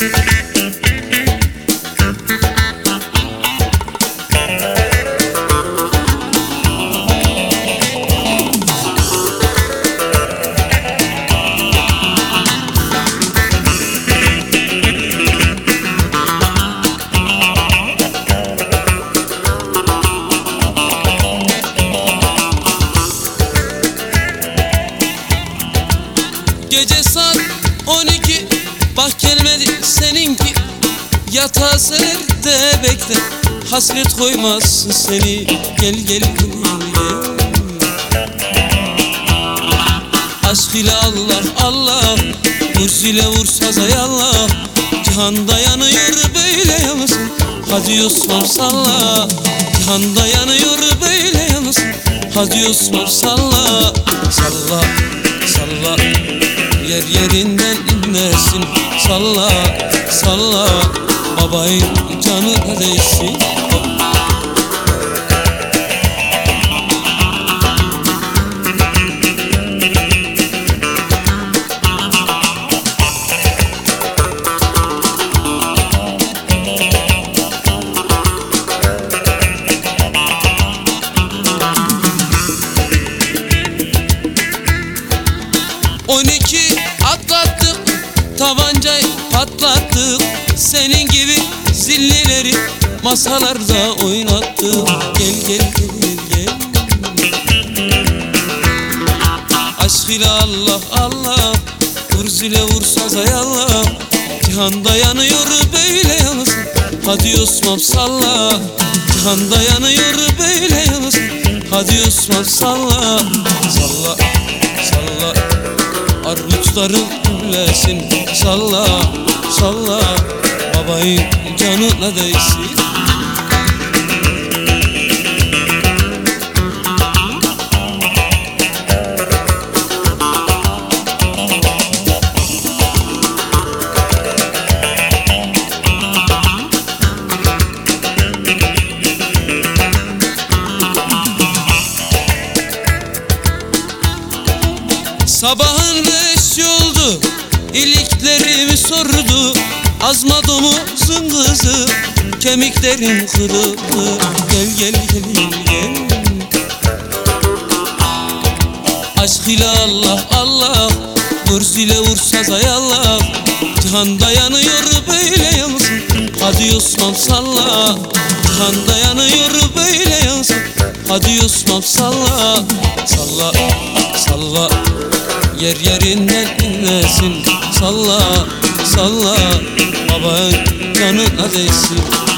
Gece saat 12 Bak gelmedi seninki? Yatağa serde bekle. Hasret koymazsın seni. Gel gel gel. Aşk ile Allah Allah. Vurs ile vursa Allah Cihanda yanıyor böyle yansın Hadi Osman salla. Cihanda yanıyor böyle yansın Hadi Osman salla. Salla salla. Yer yerinden inlesin Salla salla Babayın canı değsin On iki atlattık Tabancayı patlattık. Senin gibi zillileri Masalarda oynattık. Gel gel gel gel. Aşk ile Allah Allah. Vur zile vur sazay Allah. Cihanda yanıyor böyle yansın Hadi Osman salla. Cihanda yanıyor böyle yansın Hadi Osman salla. Salla salla Armutların güllesin Salla salla Babayın canına değsin Sabahın beş oldu iliklerimi sordu. Azma domuzun kızı Kemiklerim kırıldı Gel gel gel gel. Aşk ile Allah Allah. Vur zile vur sazay Allah. Cihan dayanıyor böyle yansın. Hadi Osman salla. Cihan dayanıyor böyle yansın. Hadi Osman salla. Salla salla Yer yerinden inlesin Salla salla. Babanın canına değsin